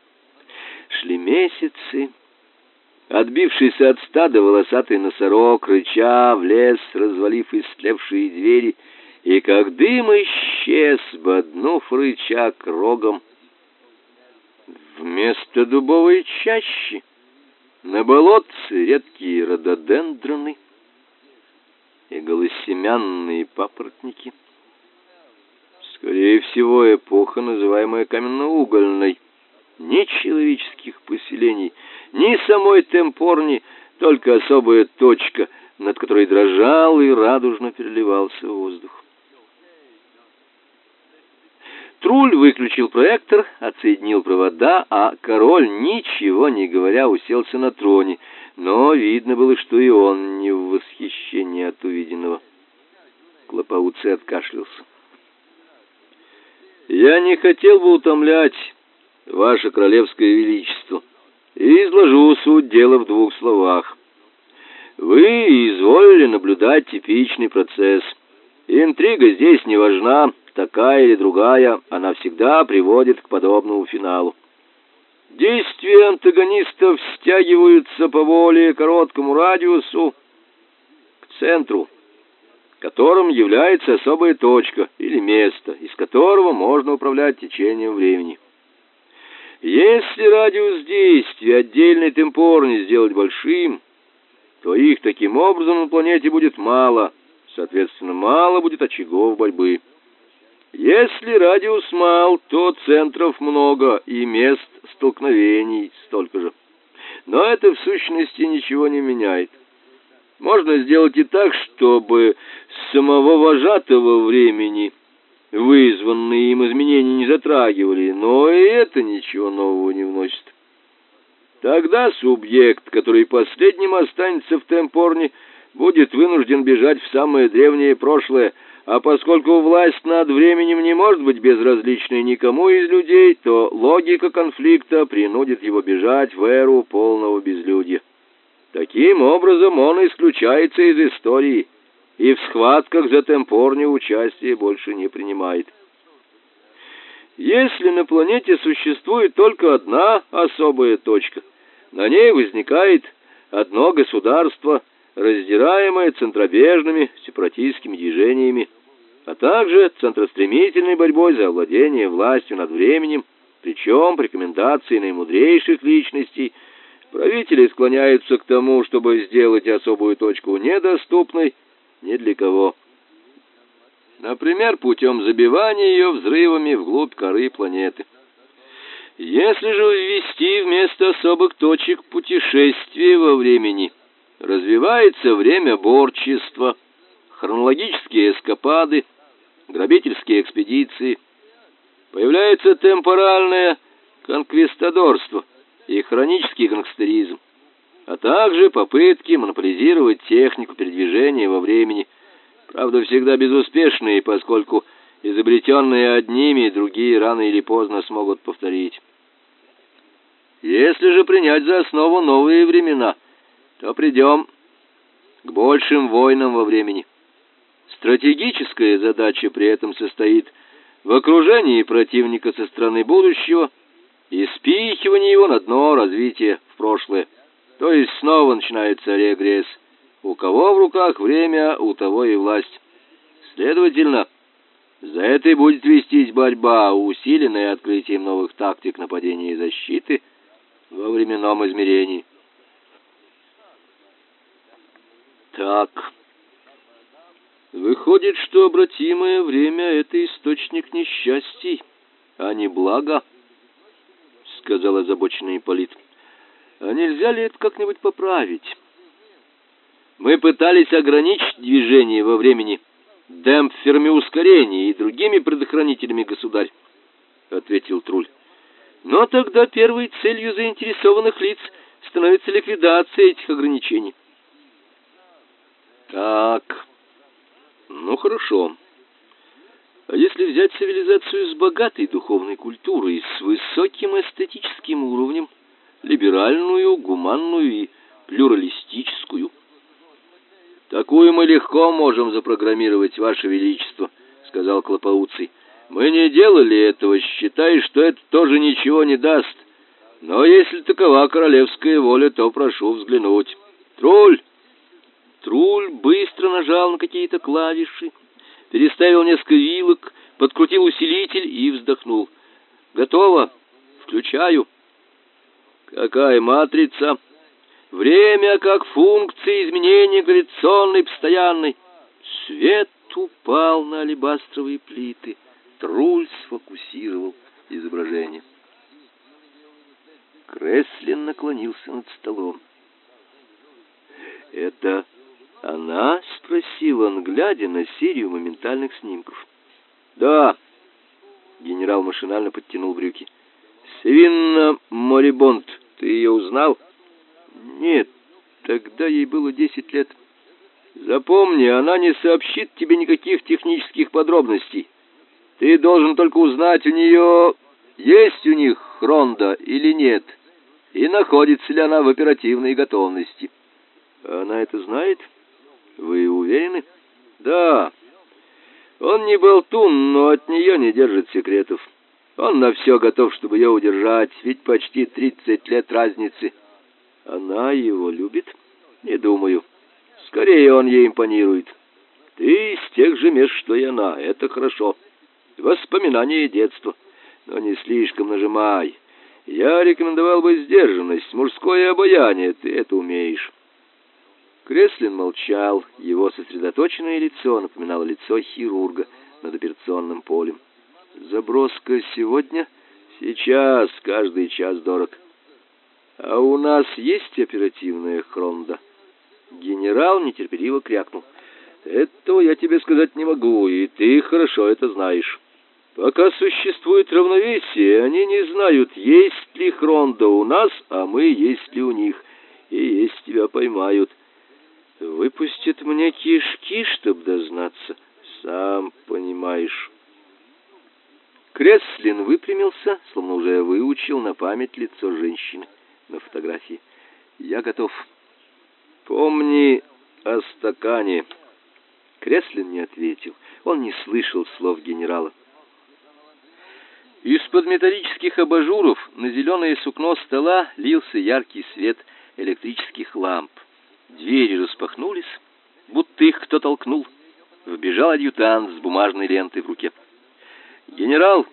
Шли месяцы. Отбившийся от стада волосатый носорог, рыча, влез, развалив истлевшие двери, и как дым исчез, боднув рычаг рогом, Вместо дубовой чащи на болотце редкие рододендроны голосемянные папоротники. Скорее всего, эпоха, называемая каменноугольной. Ни человеческих поселений, ни самой Темпорни, только особая точка, над которой дрожал и радужно переливался воздух. Труль выключил проектор, отсоединил провода, а король, ничего не говоря, уселся на троне, но видно было, что и он не в восхищении от увиденного. Клопауци откашлялся. «Я не хотел бы утомлять ваше королевское величество и изложу суть дела в двух словах. Вы изволили наблюдать типичный процесс. Интрига здесь не важна, такая или другая, она всегда приводит к подобному финалу. Действия антагонистов стягиваются по более короткому радиусу к центру, которым является особая точка или место, из которого можно управлять течением времени. Если радиус действия отдельной темпорни сделать большим, то их таким образом на планете будет мало, соответственно, мало будет очагов борьбы. Если радиус мал, то центров много и мест столкновений столько же. Но это в сущности ничего не меняет. Можно сделать и так, чтобы самого вожатого времени вызванные им изменения не затрагивали, но и это ничего нового не вносит. Тогда субъект, который последним останется в темпорне, будет вынужден бежать в самое древнее прошлое, а поскольку власть над временем не может быть безразличной никому из людей, то логика конфликта принудит его бежать в эру полного безлюдья. Таким образом он исключается из истории и в схватках за темпорни участие больше не принимает. Если на планете существует только одна особая точка, на ней возникает одно государство, раздираемое центробежными сепаратистскими движениями, а также центростремительной борьбой за овладение властью над временем, причем по рекомендации наимудрейших личностей, правители склоняются к тому, чтобы сделать особую точку недоступной ни для кого. Например, путем забивания ее взрывами вглубь коры планеты. Если же ввести вместо особых точек путешествия во времени, развивается время борчества, хронологические эскапады, грабительские экспедиции, появляется темпоральное конквистадорство и хронический гангстеризм, а также попытки монополизировать технику передвижения во времени, правда, всегда безуспешные, поскольку изобретенные одними другие рано или поздно смогут повторить. Если же принять за основу новые времена, то придем к большим войнам во времени. Стратегическая задача при этом состоит в окружении противника со стороны будущего и спихивании его на дно развития в прошлое. То есть снова начинается регресс. У кого в руках время, у того и власть. Следовательно, за это и будет вестись борьба, усиленная открытием новых тактик нападения и защиты – во временном измерении. Так. Выходит, что обратимое время это источник несчастий, а не блага, сказал озабоченный Ипполит. А нельзя ли это как-нибудь поправить? Мы пытались ограничить движение во времени демпферами ускорения и другими предохранителями, государь, ответил Труль. Но тогда первой целью заинтересованных лиц становится ликвидация этих ограничений. Так. Ну хорошо. А если взять цивилизацию с богатой духовной культурой, с высоким эстетическим уровнем, либеральную, гуманную и плюралистическую, такую мы легко можем запрограммировать, ваше величество, сказал Клопауций. Мы не делали этого, считая, что это тоже ничего не даст. Но если такова королевская воля, то прошу взглянуть. Труль! Труль быстро нажал на какие-то клавиши, переставил несколько вилок, подкрутил усилитель и вздохнул. Готово. Включаю. Какая матрица? Время как функция изменения гравитационной постоянной. Свет упал на алебастровые плиты. Труль сфокусировал изображение. Креслин наклонился над столом. «Это она?» — спросил он, глядя на серию моментальных снимков. «Да». Генерал машинально подтянул брюки. «Свинна Морибонд, ты ее узнал?» «Нет, тогда ей было десять лет». «Запомни, она не сообщит тебе никаких технических подробностей. Ты должен только узнать у нее, есть у них хронда или нет, и находится ли она в оперативной готовности». «Она это знает?» Вы уверены? Да. Он не болтун, но от нее не держит секретов. Он на все готов, чтобы ее удержать, ведь почти тридцать лет разницы. Она его любит? Не думаю. Скорее он ей импонирует. Ты из тех же мест, что и она. Это хорошо. Воспоминания детства. Но не слишком нажимай. Я рекомендовал бы сдержанность, мужское обаяние. Ты это умеешь. Креслин молчал, его сосредоточенное лицо напоминало лицо хирурга над операционным полем. Заброска сегодня, сейчас, каждый час дорог. А у нас есть оперативная хронда. Генерал нетерпеливо крякнул. Этого я тебе сказать не могу, и ты хорошо это знаешь. Пока существует равновесие, они не знают, есть ли хронда у нас, а мы есть ли у них. И если тебя поймают, Выпустит мне кишки, чтоб дознаться, сам понимаешь. Креслин выпрямился, словно уже выучил на память лицо женщины на фотографии. Я готов. Помни о стакане. Креслин не ответил. Он не слышал слов генерала. Из-под металлических абажуров на зеленое сукно стола лился яркий свет электрических ламп. Двери распахнулись, будто их кто толкнул. Вбежал адъютант с бумажной лентой в руке. «Генерал,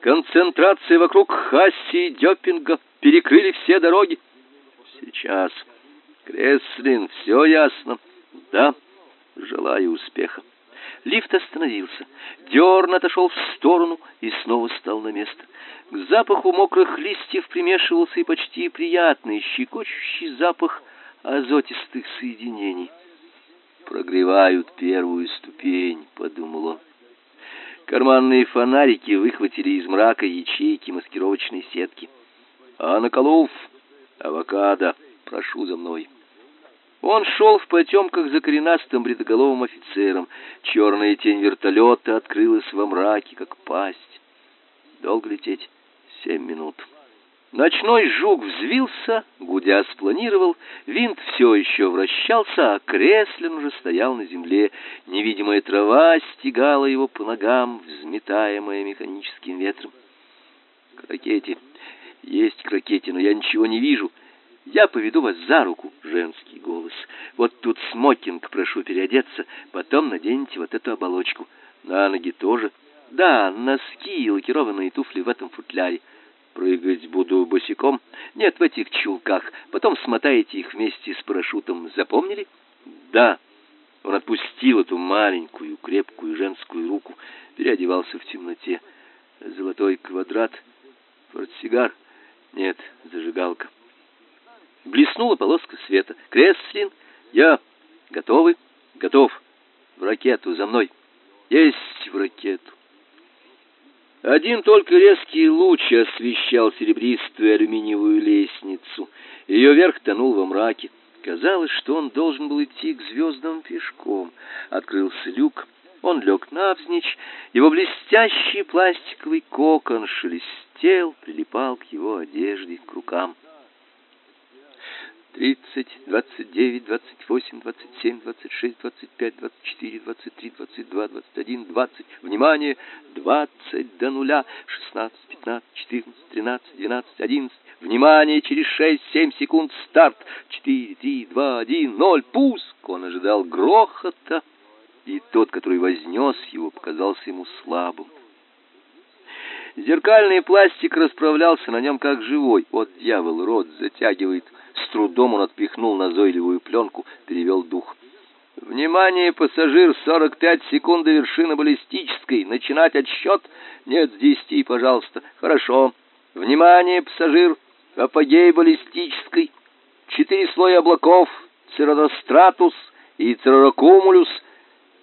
концентрация вокруг Хасси и Дёппинга. Перекрыли все дороги». «Сейчас. Креслин, все ясно?» «Да. Желаю успеха». Лифт остановился. Дерн отошел в сторону и снова стал на место. К запаху мокрых листьев примешивался и почти приятный, щекочущий запах азотистых соединений. Прогревают первую ступень, подумал он. Карманные фонарики выхватили из мрака ячейки маскировочной сетки. А Наколов, авокадо, прошу за мной. Он шел в потемках за коренастым бритоголовым офицером. Черная тень вертолета открылась во мраке, как пасть. Долго лететь? Семь минут. Ночной жук взвился, гудя спланировал, винт все еще вращался, а Креслин уже стоял на земле. Невидимая трава стегала его по ногам, взметаемая механическим ветром. К ракете. Есть к ракете, но я ничего не вижу. Я поведу вас за руку, женский голос. Вот тут смокинг, прошу переодеться, потом наденьте вот эту оболочку. На ноги тоже. Да, носки и лакированные туфли в этом футляре. Прыгать буду босиком? Нет, в этих чулках. Потом смотаете их вместе с парашютом. Запомнили? Да. Он отпустил эту маленькую, крепкую женскую руку, переодевался в темноте. Золотой квадрат, портсигар. Нет, зажигалка. Блеснула полоска света. Креслин, я готовы? Готов. В ракету за мной. Есть в ракету. Один только резкий луч освещал серебристую алюминиевую лестницу. Ее верх тонул во мраке. Казалось, что он должен был идти к звездам пешком. Открылся люк. Он лег навзничь. Его блестящий пластиковый кокон шелестел, прилипал к его одежде, к рукам тридцать двадцать девять двадцать восемь двадцать семь двадцать шесть двадцать пять двадцать четыре двадцать три двадцать два двадцать один двадцать Внимание! 20 до нуля. 16, 15, 14, 13, 12, 11. Внимание! Через 6-7 секунд старт. 4, 3, 2, 1, 0. Пуск! Он ожидал грохота, и тот, который вознес его, показался ему слабым. Зеркальный пластик расправлялся на нем как живой. Вот дьявол, рот затягивает. С трудом он отпихнул назойливую пленку, перевел дух. Внимание, пассажир, 45 секунд до вершины баллистической. Начинать отсчет? Нет, с 10, пожалуйста. Хорошо. Внимание, пассажир, апогей баллистической. Четыре слоя облаков, цирростратус и циррокумулюс.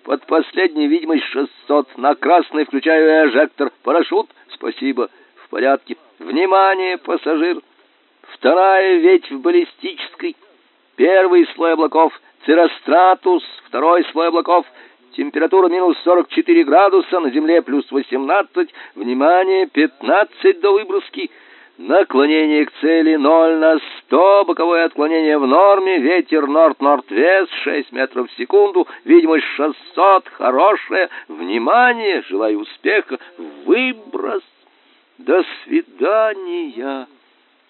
Под последней видимость 600. На красный включаю эжектор. Парашют? Спасибо. В порядке. Внимание, пассажир. Вторая ветвь баллистической. Первый слой облаков цирростратус, второй слой облаков. Температура минус 44 градуса, на Земле плюс 18. Внимание, 15 до выброски. Наклонение к цели 0 на 100, боковое отклонение в норме, ветер норд-норд-вест 6 метров в секунду, видимость 600, хорошее, внимание, желаю успеха, выброс. До свидания,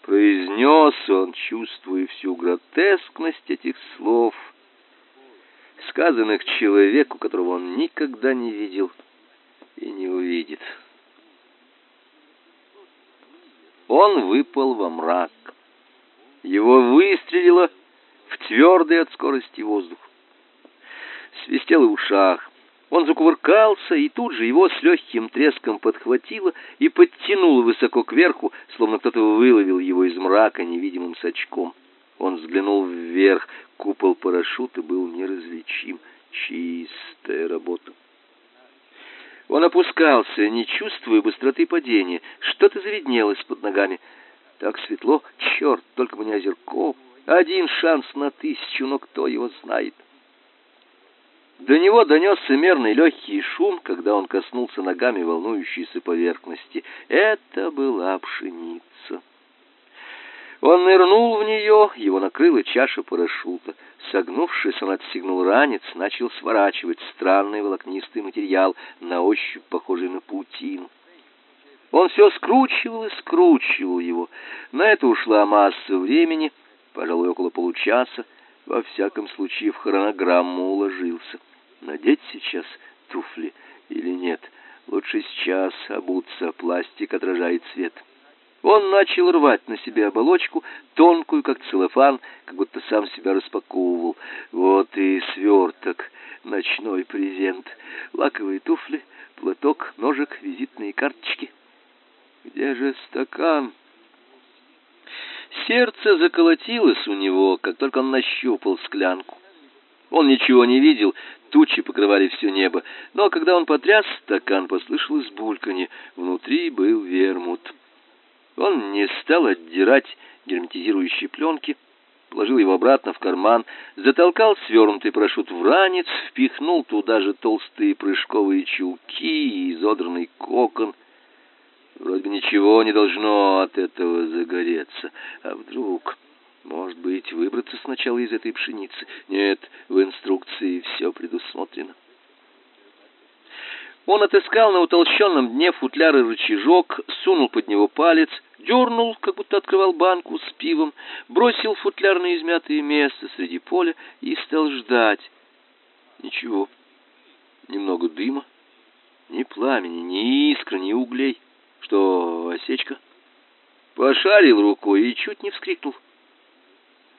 произнес он, чувствуя всю гротескность этих слов, сказанных человеку, которого он никогда не видел и не увидит. Он выпал во мрак. Его выстрелило в твердый от скорости воздух. Свистело в ушах. Он закувыркался, и тут же его с легким треском подхватило и подтянуло высоко кверху, словно кто-то выловил его из мрака невидимым сачком. Он взглянул вверх, купол парашюта был неразличим. Чистая работа. Он опускался, не чувствуя быстроты падения. Что-то завиднелось под ногами. Так светло, черт, только бы не озерко. Один шанс на тысячу, но кто его знает. До него донесся мерный легкий шум, когда он коснулся ногами волнующейся поверхности. Это была пшеница. Он нырнул в нее, его накрыла чаша парашюта. Согнувшись, он отстегнул ранец, начал сворачивать странный волокнистый материал, на ощупь похожий на паутину. Он все скручивал и скручивал его. На это ушла масса времени, пожалуй, около получаса. Во всяком случае, в хронограмму уложился. Надеть сейчас туфли или нет? Лучше сейчас обуться, пластик отражает свет. Он начал рвать на себе оболочку, тонкую, как целлофан, как будто сам себя распаковывал. Вот и сверток, ночной презент, лаковые туфли, платок, ножик, визитные карточки. Где же стакан? Сердце заколотилось у него, как только он нащупал склянку. Он ничего не видел, тучи покрывали все небо, но когда он потряс стакан, послышалось бульканье. Внутри был вермут. Он не стал отдирать герметизирующие пленки, положил его обратно в карман, затолкал свернутый парашют в ранец, впихнул туда же толстые прыжковые чулки и изодранный кокон. Вроде ничего не должно от этого загореться. А вдруг, может быть, выбраться сначала из этой пшеницы? Нет, в инструкции все предусмотрено. Он отыскал на утолщенном дне футляр и рычажок, сунул под него палец, дернул, как будто открывал банку с пивом, бросил футляр на измятое место среди поля и стал ждать. Ничего. Немного дыма, ни пламени, ни искры, ни углей. Что, осечка? Пошарил рукой и чуть не вскрикнул.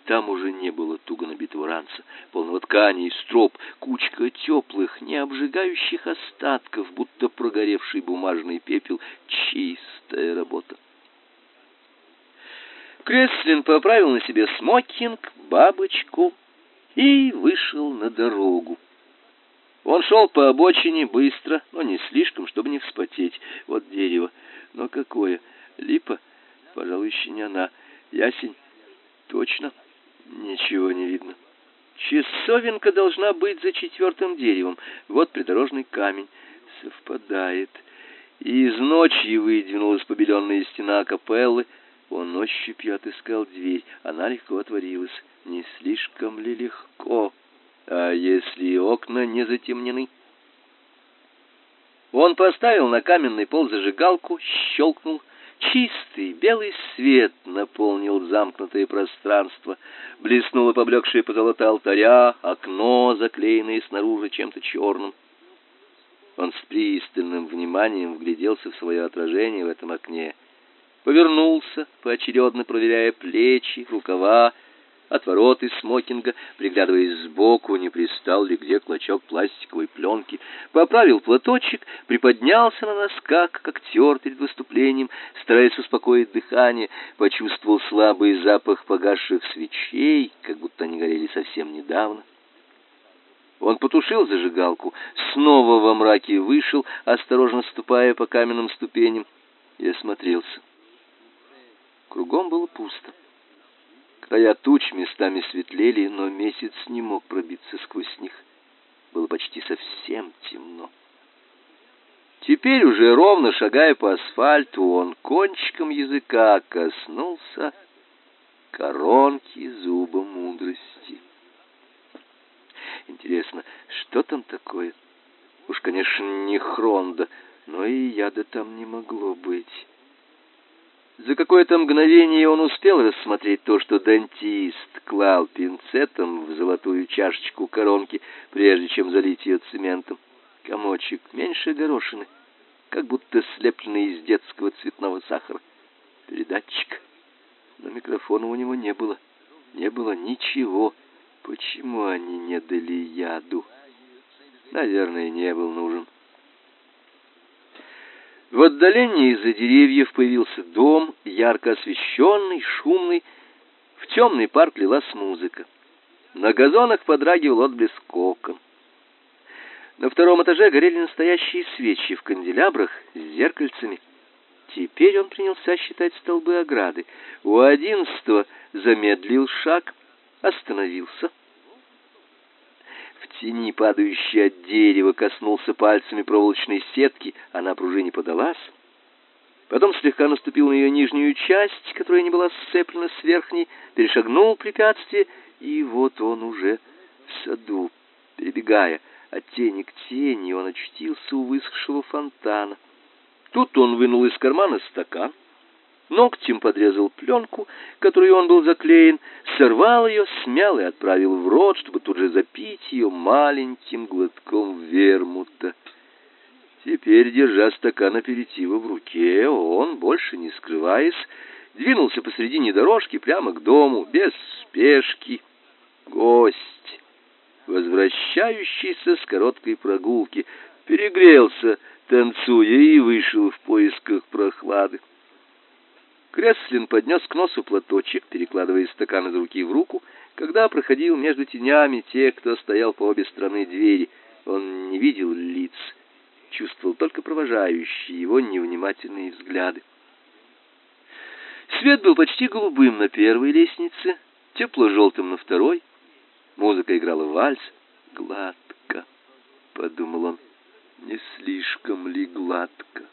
Там уже не было туго набитого ранца, полного ткани и строп, кучка теплых, не обжигающих остатков, будто прогоревший бумажный пепел, чистая работа. Креслин поправил на себе смокинг, бабочку и вышел на дорогу. Он шел по обочине быстро, но не слишком, чтобы не вспотеть. Вот дерево. Но какое? Липа? Пожалуй, еще не она. Ясень? Точно. Ничего не видно. Часовенка должна быть за четвертым деревом. Вот придорожный камень. Совпадает. И из ночи выдвинулась побеленная стена капеллы. Он ощупью отыскал дверь. Она легко отворилась. Не слишком ли легко? А если окна не затемнены? Он поставил на каменный пол зажигалку, щелкнул. Чистый белый свет наполнил замкнутое пространство. Блеснуло поблекшее позолота алтаря, окно, заклеенное снаружи чем-то черным. Он с пристальным вниманием вгляделся в свое отражение в этом окне, повернулся, поочередно проверяя плечи, рукава, отвороты смокинга, приглядываясь сбоку, не пристал ли где клочок пластиковой пленки, поправил платочек, приподнялся на носках, как актер перед выступлением, стараясь успокоить дыхание, почувствовал слабый запах погасших свечей, как будто они горели совсем недавно. Он потушил зажигалку, снова во мраке вышел, осторожно ступая по каменным ступеням, и осмотрелся. Кругом было пусто. Края туч местами светлели, но месяц не мог пробиться сквозь них. Было почти совсем темно. Теперь уже ровно шагая по асфальту, он кончиком языка коснулся коронки зуба мудрости. Интересно, что там такое? Уж, конечно, не хронда, но и яда там не могло быть. За какое-то мгновение он успел рассмотреть то, что дантист клал пинцетом в золотую чашечку коронки, прежде чем залить ее цементом. Комочек меньше горошины, как будто слепленный из детского цветного сахара. Передатчик. Но микрофона у него не было. Не было ничего. Почему они не дали яду? Наверное, не был нужен. В отдалении из-за деревьев появился дом, ярко освещенный, шумный. В темный парк лилась музыка. На газонах подрагивал отблеск окон. На втором этаже горели настоящие свечи в канделябрах с зеркальцами. Теперь он принялся считать столбы ограды. У одиннадцатого замедлил шаг, остановился тени, падающей от дерева, коснулся пальцами проволочной сетки, она пружине подалась. Потом слегка наступил на ее нижнюю часть, которая не была сцеплена с верхней, перешагнул препятствие, и вот он уже в саду, перебегая от тени к тени, он очутился у высохшего фонтана. Тут он вынул из кармана стакан, ногтем подрезал пленку, которой он был заклеен, сорвал ее, смял и отправил в рот, чтобы тут же запить ее маленьким глотком вермута. Теперь, держа стакан аперитива в руке, он, больше не скрываясь, двинулся посредине дорожки прямо к дому, без спешки. Гость, возвращающийся с короткой прогулки, перегрелся, танцуя, и вышел в поисках прохлады. Креслин поднес к носу платочек, перекладывая стакан из руки в руку, когда проходил между тенями тех, кто стоял по обе стороны двери. Он не видел лиц, чувствовал только провожающие его невнимательные взгляды. Свет был почти голубым на первой лестнице, тепло-желтым на второй. Музыка играла вальс. Гладко, подумал он, не слишком ли гладко?